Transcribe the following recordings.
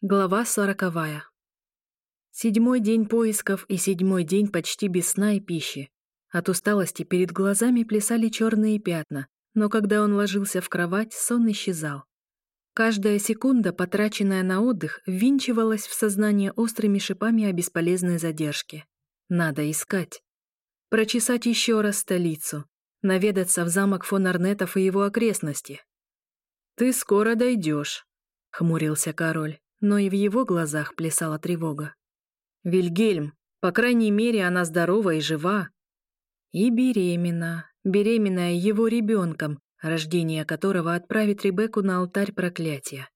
Глава сороковая. Седьмой день поисков и седьмой день почти без сна и пищи. От усталости перед глазами плясали черные пятна, но когда он ложился в кровать, сон исчезал. Каждая секунда, потраченная на отдых, ввинчивалась в сознание острыми шипами о бесполезной задержке. Надо искать. Прочесать еще раз столицу. Наведаться в замок фон Арнетов и его окрестности. «Ты скоро дойдешь», — хмурился король но и в его глазах плясала тревога. «Вильгельм, по крайней мере, она здорова и жива. И беременна, беременная его ребенком, рождение которого отправит Ребекку на алтарь проклятия.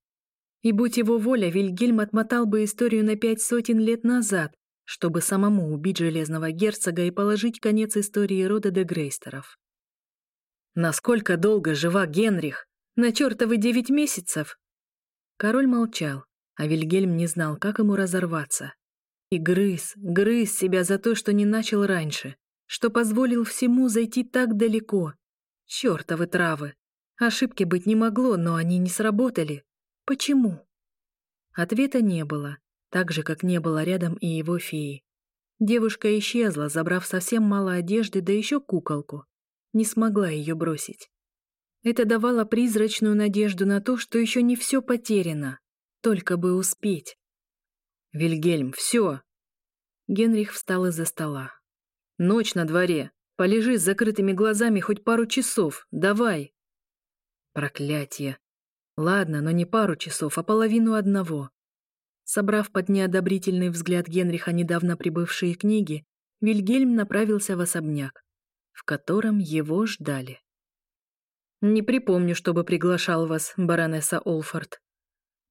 И будь его воля, Вильгельм отмотал бы историю на пять сотен лет назад, чтобы самому убить Железного Герцога и положить конец истории рода де Грейстеров. «Насколько долго жива Генрих? На чертовы девять месяцев!» Король молчал, а Вильгельм не знал, как ему разорваться. И грыз, грыз себя за то, что не начал раньше, что позволил всему зайти так далеко. Чёртовы травы! Ошибки быть не могло, но они не сработали. Почему? Ответа не было, так же, как не было рядом и его феи. Девушка исчезла, забрав совсем мало одежды, да еще куколку. Не смогла ее бросить. Это давало призрачную надежду на то, что еще не все потеряно, только бы успеть. «Вильгельм, все!» Генрих встал из-за стола. «Ночь на дворе. Полежи с закрытыми глазами хоть пару часов. Давай!» Проклятие. Ладно, но не пару часов, а половину одного. Собрав под неодобрительный взгляд Генриха недавно прибывшие книги, Вильгельм направился в особняк, в котором его ждали. «Не припомню, чтобы приглашал вас, баронесса Олфорд»,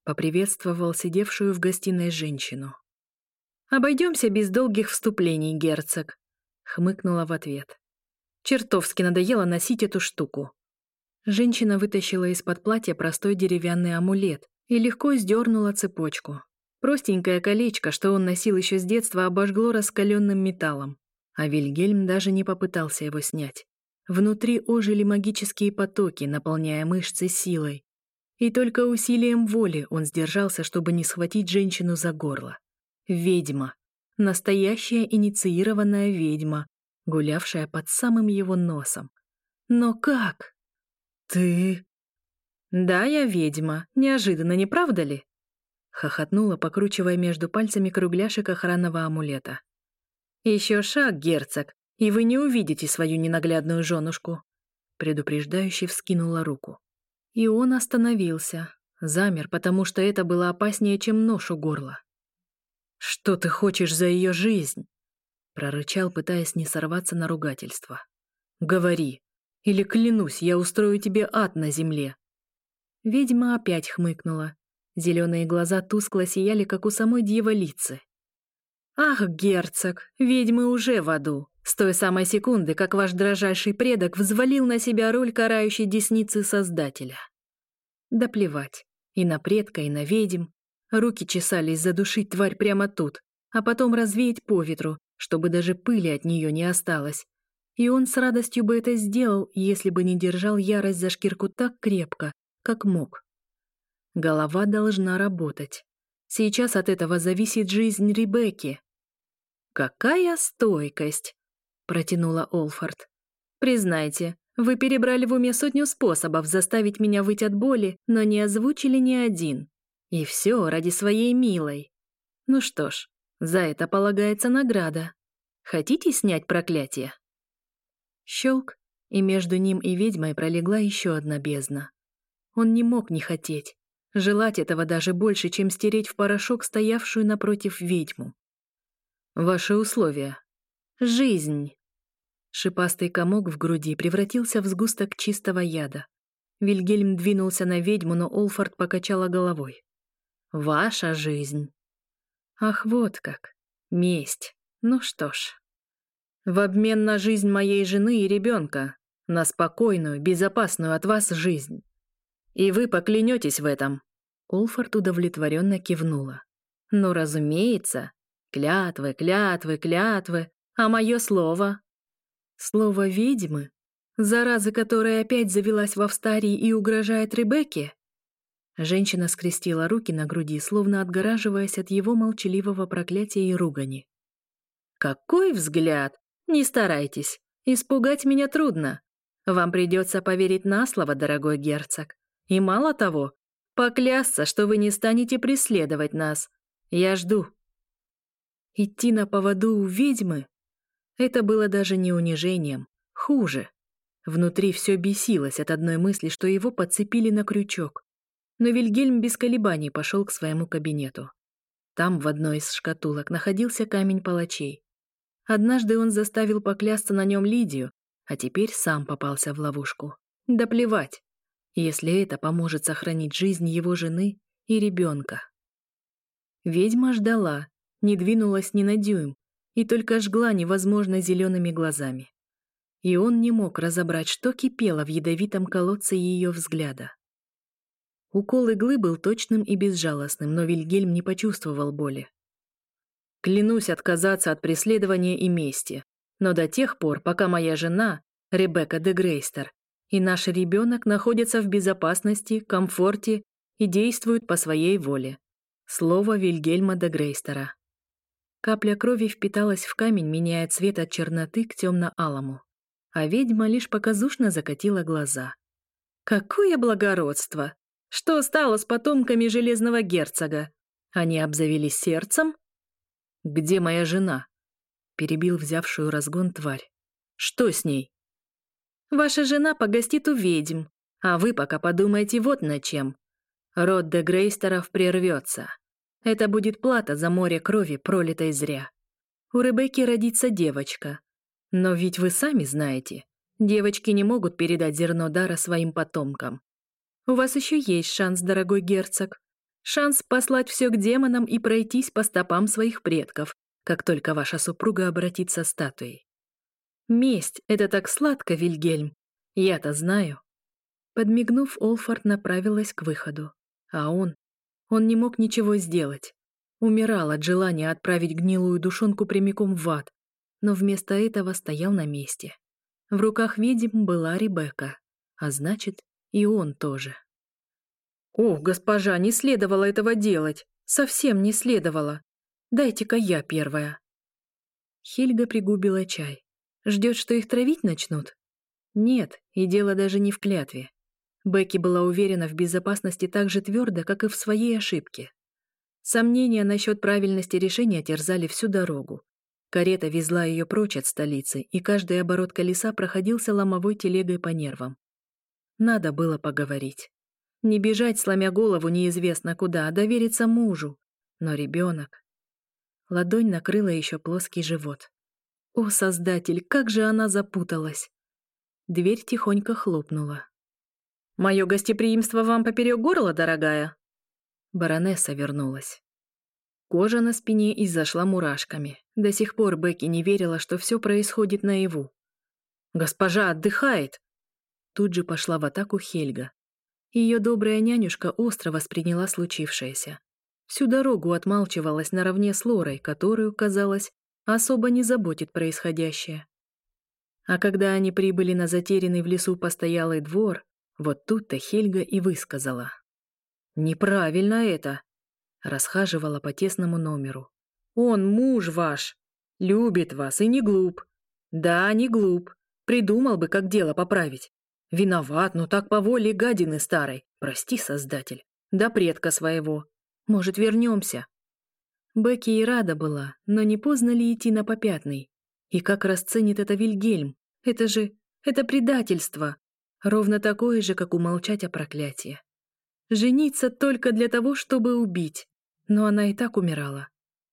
Поприветствовал сидевшую в гостиной женщину. «Обойдемся без долгих вступлений, герцог», — хмыкнула в ответ. «Чертовски надоело носить эту штуку». Женщина вытащила из-под платья простой деревянный амулет и легко сдернула цепочку. Простенькое колечко, что он носил еще с детства, обожгло раскаленным металлом, а Вильгельм даже не попытался его снять. Внутри ожили магические потоки, наполняя мышцы силой, и только усилием воли он сдержался, чтобы не схватить женщину за горло. Ведьма. Настоящая инициированная ведьма, гулявшая под самым его носом. Но как? Ты... Да, я ведьма. Неожиданно, не правда ли? Хохотнула, покручивая между пальцами кругляшек охранного амулета. Еще шаг, герцог, и вы не увидите свою ненаглядную женушку. Предупреждающий вскинула руку. И он остановился, замер, потому что это было опаснее, чем нож у горла. «Что ты хочешь за ее жизнь?» — прорычал, пытаясь не сорваться на ругательство. «Говори, или клянусь, я устрою тебе ад на земле». Ведьма опять хмыкнула. Зеленые глаза тускло сияли, как у самой дьяволицы. «Ах, герцог, ведьмы уже в аду!» С той самой секунды, как ваш дрожайший предок взвалил на себя роль карающей десницы Создателя. Да плевать. И на предка, и на ведьм. Руки чесались задушить тварь прямо тут, а потом развеять по ветру, чтобы даже пыли от нее не осталось. И он с радостью бы это сделал, если бы не держал ярость за шкирку так крепко, как мог. Голова должна работать. Сейчас от этого зависит жизнь Ребекки». «Какая стойкость!» — протянула Олфорд. «Признайте, вы перебрали в уме сотню способов заставить меня выть от боли, но не озвучили ни один. И все ради своей милой. Ну что ж, за это полагается награда. Хотите снять проклятие?» Щелк, и между ним и ведьмой пролегла еще одна бездна. Он не мог не хотеть. Желать этого даже больше, чем стереть в порошок стоявшую напротив ведьму. «Ваши условия?» «Жизнь!» Шипастый комок в груди превратился в сгусток чистого яда. Вильгельм двинулся на ведьму, но Олфорд покачала головой. «Ваша жизнь!» «Ах, вот как! Месть! Ну что ж!» «В обмен на жизнь моей жены и ребенка, на спокойную, безопасную от вас жизнь!» И вы поклянетесь в этом. Олфорд удовлетворенно кивнула. Но разумеется. Клятвы, клятвы, клятвы. А мое слово? Слово ведьмы? Зараза, которая опять завелась во встарии и угрожает Ребекке? Женщина скрестила руки на груди, словно отгораживаясь от его молчаливого проклятия и ругани. «Какой взгляд! Не старайтесь! Испугать меня трудно! Вам придется поверить на слово, дорогой герцог. И мало того, поклясться, что вы не станете преследовать нас. Я жду». Идти на поводу у ведьмы? Это было даже не унижением, хуже. Внутри все бесилось от одной мысли, что его подцепили на крючок. Но Вильгельм без колебаний пошел к своему кабинету. Там в одной из шкатулок находился камень палачей. Однажды он заставил поклясться на нем Лидию, а теперь сам попался в ловушку. Да плевать если это поможет сохранить жизнь его жены и ребенка. Ведьма ждала, не двинулась ни на дюйм и только жгла невозможно зелеными глазами. И он не мог разобрать, что кипело в ядовитом колодце ее взгляда. Укол иглы был точным и безжалостным, но Вильгельм не почувствовал боли. «Клянусь отказаться от преследования и мести, но до тех пор, пока моя жена, Ребекка де Грейстер, и наш ребенок находится в безопасности, комфорте и действует по своей воле. Слово Вильгельма де Грейстера. Капля крови впиталась в камень, меняя цвет от черноты к темно-алому. А ведьма лишь показушно закатила глаза. «Какое благородство! Что стало с потомками Железного Герцога? Они обзавелись сердцем?» «Где моя жена?» — перебил взявшую разгон тварь. «Что с ней?» Ваша жена погостит у ведьм, а вы пока подумайте вот на чем. Род де Грейстеров прервется. Это будет плата за море крови, пролитой зря. У Ребекки родится девочка. Но ведь вы сами знаете, девочки не могут передать зерно дара своим потомкам. У вас еще есть шанс, дорогой герцог. Шанс послать все к демонам и пройтись по стопам своих предков, как только ваша супруга обратится статуей. Месть — это так сладко, Вильгельм. Я-то знаю». Подмигнув, Олфорд направилась к выходу. А он? Он не мог ничего сделать. Умирал от желания отправить гнилую душонку прямиком в ад, но вместо этого стоял на месте. В руках ведьм была Ребекка, а значит, и он тоже. «О, госпожа, не следовало этого делать! Совсем не следовало! Дайте-ка я первая!» Хельга пригубила чай. Ждет, что их травить начнут? Нет, и дело даже не в клятве. Бекки была уверена в безопасности так же твердо, как и в своей ошибке. Сомнения насчет правильности решения терзали всю дорогу. Карета везла ее прочь от столицы, и каждый оборот колеса проходился ломовой телегой по нервам. Надо было поговорить. Не бежать, сломя голову неизвестно куда, а довериться мужу. Но ребенок... Ладонь накрыла еще плоский живот. О, Создатель, как же она запуталась! Дверь тихонько хлопнула. «Мое гостеприимство вам поперек горла, дорогая!» Баронесса вернулась. Кожа на спине изошла мурашками. До сих пор Бекки не верила, что все происходит наяву. «Госпожа отдыхает!» Тут же пошла в атаку Хельга. Ее добрая нянюшка остро восприняла случившееся. Всю дорогу отмалчивалась наравне с Лорой, которую, казалось, особо не заботит происходящее. А когда они прибыли на затерянный в лесу постоялый двор, вот тут-то Хельга и высказала. «Неправильно это!» — расхаживала по тесному номеру. «Он муж ваш! Любит вас и не глуп! Да, не глуп! Придумал бы, как дело поправить! Виноват, но так по воле гадины старой! Прости, Создатель! Да предка своего! Может, вернемся!» Бекки и рада была, но не поздно ли идти на попятный? И как расценит это Вильгельм? Это же... это предательство! Ровно такое же, как умолчать о проклятии. Жениться только для того, чтобы убить. Но она и так умирала.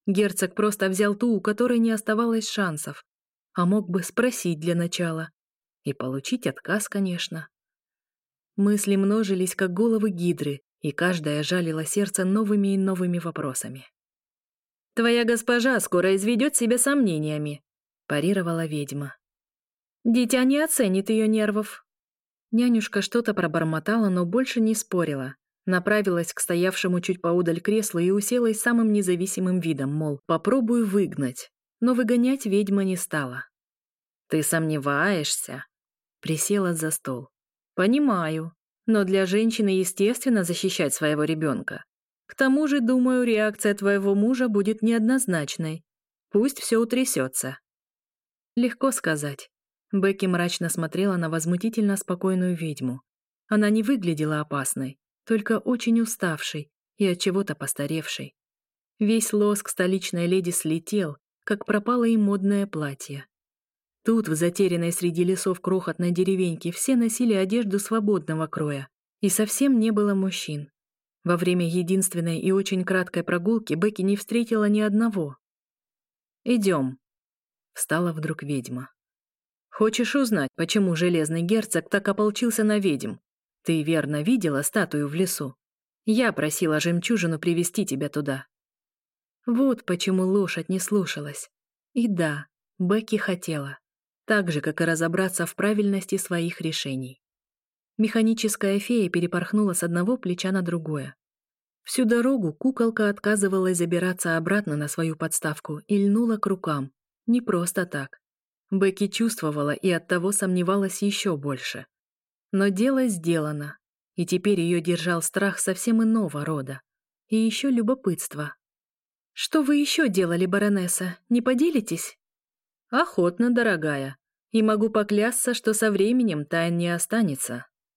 Герцог просто взял ту, у которой не оставалось шансов. А мог бы спросить для начала. И получить отказ, конечно. Мысли множились, как головы гидры, и каждая жалила сердце новыми и новыми вопросами. Твоя госпожа скоро изведет себя сомнениями», — парировала ведьма. «Дитя не оценит ее нервов». Нянюшка что-то пробормотала, но больше не спорила. Направилась к стоявшему чуть поудаль креслу и уселась самым независимым видом, мол, попробую выгнать. Но выгонять ведьма не стала. «Ты сомневаешься?» Присела за стол. «Понимаю. Но для женщины естественно защищать своего ребенка. К тому же, думаю, реакция твоего мужа будет неоднозначной. Пусть все утрясется. Легко сказать. Бекки мрачно смотрела на возмутительно спокойную ведьму. Она не выглядела опасной, только очень уставшей и от чего-то постаревшей. Весь лоск столичной леди слетел, как пропало и модное платье. Тут, в затерянной среди лесов крохотной деревеньки, все носили одежду свободного кроя, и совсем не было мужчин. Во время единственной и очень краткой прогулки Бекки не встретила ни одного. «Идем», — встала вдруг ведьма. «Хочешь узнать, почему железный герцог так ополчился на ведьм? Ты верно видела статую в лесу? Я просила жемчужину привести тебя туда». Вот почему лошадь не слушалась. И да, Бекки хотела. Так же, как и разобраться в правильности своих решений. Механическая фея перепорхнула с одного плеча на другое. Всю дорогу куколка отказывалась забираться обратно на свою подставку и льнула к рукам. Не просто так. Бекки чувствовала и оттого сомневалась еще больше. Но дело сделано, и теперь ее держал страх совсем иного рода. И еще любопытство. «Что вы еще делали, баронесса? Не поделитесь?» «Охотно, дорогая. И могу поклясться, что со временем тайн не останется».